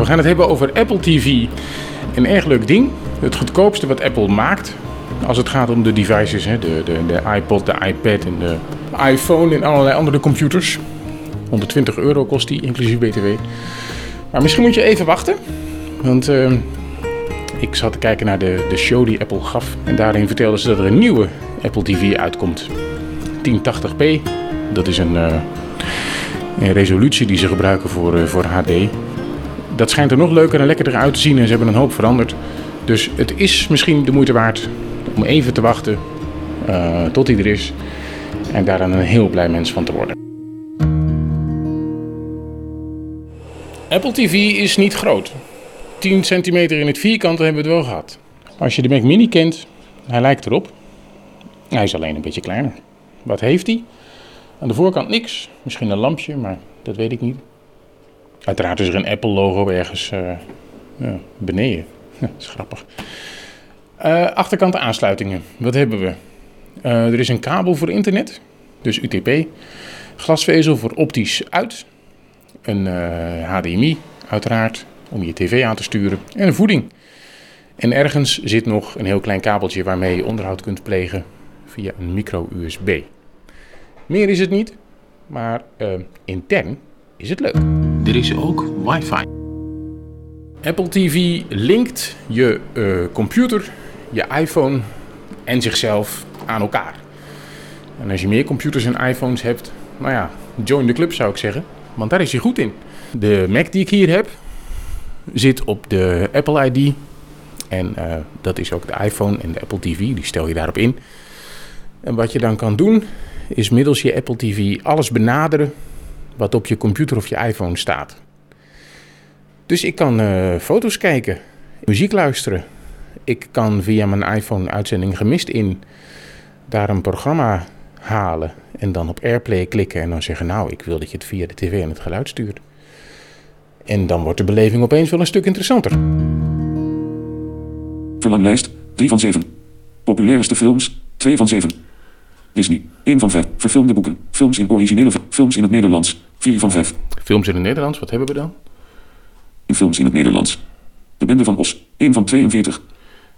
We gaan het hebben over Apple TV. Een erg leuk ding. Het goedkoopste wat Apple maakt. Als het gaat om de devices. Hè? De, de, de iPod, de iPad en de iPhone en allerlei andere computers. 120 euro kost die, inclusief BTW. Maar misschien moet je even wachten. Want uh, ik zat te kijken naar de, de show die Apple gaf. En daarin vertelden ze dat er een nieuwe Apple TV uitkomt. 1080p. Dat is een, uh, een resolutie die ze gebruiken voor, uh, voor HD. Dat schijnt er nog leuker en lekkerder uit te zien en ze hebben een hoop veranderd. Dus het is misschien de moeite waard om even te wachten uh, tot hij er is. En daar dan een heel blij mens van te worden. Apple TV is niet groot. 10 centimeter in het vierkante hebben we het wel gehad. Als je de Mac Mini kent, hij lijkt erop. Hij is alleen een beetje kleiner. Wat heeft hij? Aan de voorkant niks. Misschien een lampje, maar dat weet ik niet. Uiteraard is er een Apple logo ergens uh, ja, beneden. dat is grappig. Uh, achterkant aansluitingen. Wat hebben we? Uh, er is een kabel voor internet, dus UTP. Glasvezel voor optisch uit. Een HDMI, uiteraard, om je tv aan te sturen. En een voeding. En ergens zit nog een heel klein kabeltje waarmee je onderhoud kunt plegen via een micro-USB. Meer is het niet, maar intern is het leuk. Er is ook wifi. Apple TV linkt je uh, computer, je iPhone en zichzelf aan elkaar. En als je meer computers en iPhones hebt, nou ja, join de club zou ik zeggen. Want daar is hij goed in. De Mac die ik hier heb, zit op de Apple ID. En uh, dat is ook de iPhone en de Apple TV, die stel je daarop in. En wat je dan kan doen, is middels je Apple TV alles benaderen wat op je computer of je iPhone staat. Dus ik kan uh, foto's kijken, muziek luisteren. Ik kan via mijn iPhone uitzending gemist in daar een programma halen en dan op AirPlay klikken en dan zeggen: Nou, ik wil dat je het via de tv en het geluid stuurt. En dan wordt de beleving opeens wel een stuk interessanter. Verlanglijst 3 van 7. Populairste films 2 van 7. Disney 1 van 5. Verfilmde boeken. Films in originele films in het Nederlands 4 van 5. Films in het Nederlands, wat hebben we dan? Films in het Nederlands. De Bende van Os 1 van 42.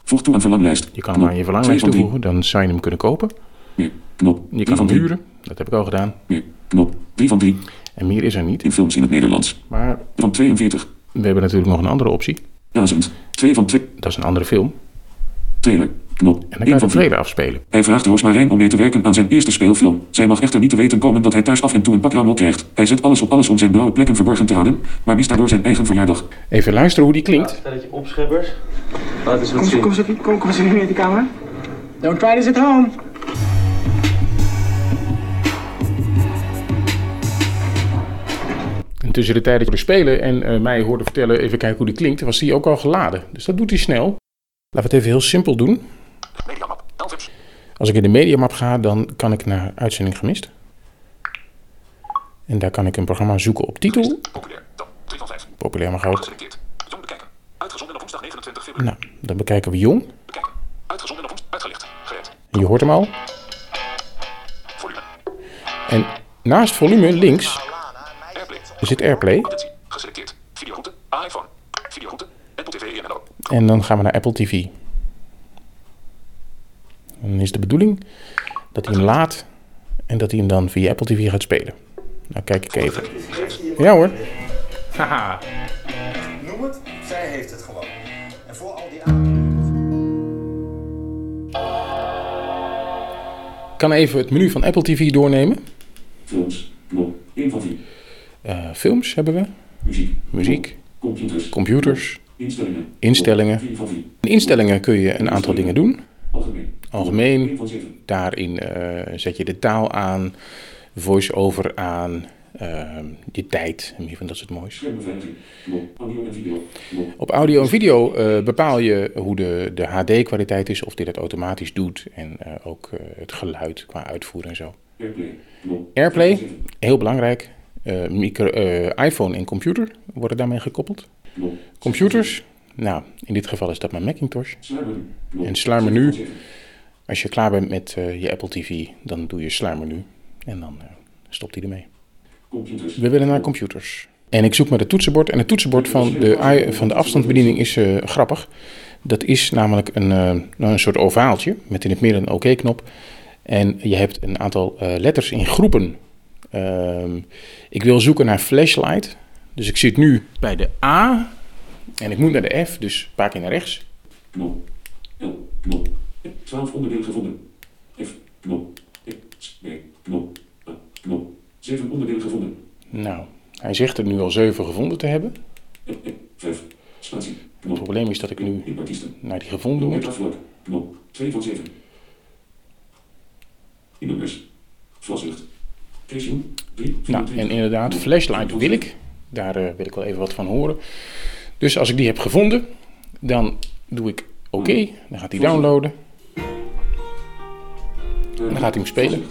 Voeg toe aan verlanglijst. Je kan hem aan je verlanglijst toevoegen, dan zou je hem kunnen kopen. Meer. Knop. Je kan hem huren, dat heb ik al gedaan. Meer. Knop. 3 van 3. En meer is er niet. In films in het Nederlands. Maar Van 42. we hebben natuurlijk nog een andere optie. Razend. 2 van 2. Dat is een andere film. Trailer. Knop. En dan 1 kan je van de 4. trailer afspelen. Hij vraagt Roosmarijn om mee te werken aan zijn eerste speelfilm. Zij mag echter niet te weten komen dat hij thuis af en toe een pakrammel krijgt. Hij zet alles op alles om zijn blauwe plekken verborgen te houden, maar mist daardoor zijn eigen verjaardag. Even luisteren hoe die klinkt. Stelletje opscheppers. Laat eens wat Kom, zien. kom, kom, kom, kom eens hier in de kamer. Don't try this at home. En tussen de tijd dat je spelen en eh, mij hoorde vertellen, even kijken hoe die klinkt, was die ook al geladen. Dus dat doet hij snel. Laten we het even heel simpel doen. Mediamap. Elvips. Als ik in de mediamap ga, dan kan ik naar uitzending gemist. En daar kan ik een programma zoeken op titel. Populair. Dan 3 van 5. Populair maar goud. Geselecteerd. Jong bekijken. Uitgezonden op woensdag 29 februari. Nou, dan bekijken we jong. Bekijken. Uitgezonden op woensdag. Uitgelicht. Gered. Je hoort hem al. Volume. En naast volume links Airplay. zit AirPlay. Geselecteerd. Videoroute. iPhone. Videoroute. Apple TV en. En dan gaan we naar Apple TV. Dan is de bedoeling dat hij hem laat en dat hij hem dan via Apple TV gaat spelen. Nou, kijk ik even. Ja hoor. Haha. Noem het, zij heeft het gewoon. En voor al die aan. Ik kan even het menu van Apple TV doornemen. Films. Knop. 1 van 4. Eh, films hebben we, Muziek. muziek, Computers. computers, Instellingen. instellingen. 4 van 4. In instellingen kun je een aantal dingen doen. Algemeen. Algemeen. 1 van 7. Daarin eh, zet je de taal aan, voice-over aan, eh, je tijd en meer van dat soort moois. Op audio en video eh, bepaal je hoe de, de HD-kwaliteit is, of dit het automatisch doet en eh, ook het geluid qua uitvoering en zo. Airplay. Heel belangrijk. Micro, iPhone en computer worden daarmee gekoppeld. Computers, nou, in dit geval is dat mijn Macintosh. En sluimmenu. 7 van 7. Als je klaar bent met eh, je Apple TV, dan doe je sluimmenu en dan eh, stopt hij ermee. Computers. We willen naar computers. En ik zoek maar het toetsenbord. En het toetsenbord van de, van de afstandsbediening is eh, grappig. Dat is namelijk een, nou, een soort ovaaltje met in het midden een oké-knop. En je hebt een aantal letters in groepen. Ehm, ik wil zoeken naar flashlight. Dus ik zit nu bij de A. En ik moet naar de F, dus een paar keer naar rechts. Knop. L. Knop. 12 onderdelen gevonden. F. Knop. X. B. Knop. A. Knop. 7 onderdelen gevonden. Nou, hij zegt er nu al zeven gevonden te hebben. F. F. 5. Spatie. Het probleem is dat ik nu naar die gevonden. Afvlak. Knop. 2 van 7. In nummers. Vlaslucht. Casium. 3. Nou, en inderdaad, flashlight wil ik. Daar eh, wil ik wel even wat van horen. Dus als ik die heb gevonden, dan doe ik oké. Dan gaat hij downloaden. Dan gaat hij hem spelen.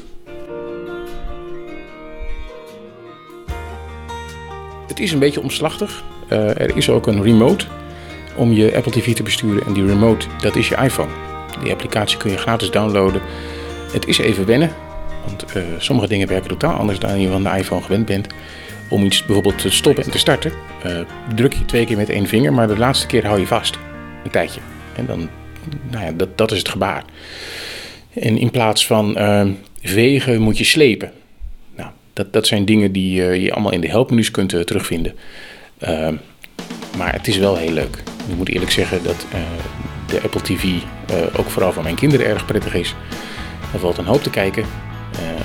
Het is een beetje omslachtig. Eh, er is ook een remote om je Apple TV te besturen. En die remote, dat is je iPhone. Die applicatie kun je gratis downloaden. Het is even wennen. Want eh, sommige dingen werken totaal anders dan je van de iPhone gewend bent. Om iets bijvoorbeeld te stoppen en te starten, eh, druk je twee keer met één vinger, maar de laatste keer hou je vast. Een tijdje. En dan, nou ja, dat, dat is het gebaar. En in plaats van eh, vegen moet je slepen. Nou, dat, dat zijn dingen die eh, je allemaal in de helpmenu's kunt terugvinden. Eh, maar het is wel heel leuk. Ik moet eerlijk zeggen dat de Apple TV ook vooral voor mijn kinderen erg prettig is. Er valt een hoop te kijken.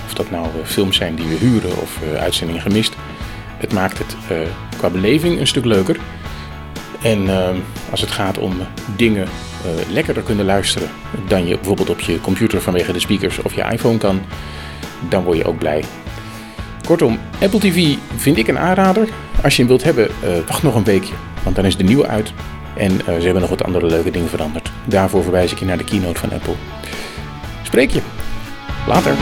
Of dat nou films zijn die we huren of uitzendingen gemist. Het maakt het eh, qua beleving een stuk leuker. En eh, als het gaat om dingen eh, lekkerder kunnen luisteren dan je bijvoorbeeld op je computer vanwege de speakers of je iPhone kan, dan word je ook blij. Kortom, Apple TV vind ik een aanrader. Als je hem wilt hebben, eh, wacht nog een weekje, want dan is de nieuwe uit. En ze hebben nog wat andere leuke dingen veranderd. Daarvoor verwijs ik je naar de keynote van Apple. Spreek je. Later.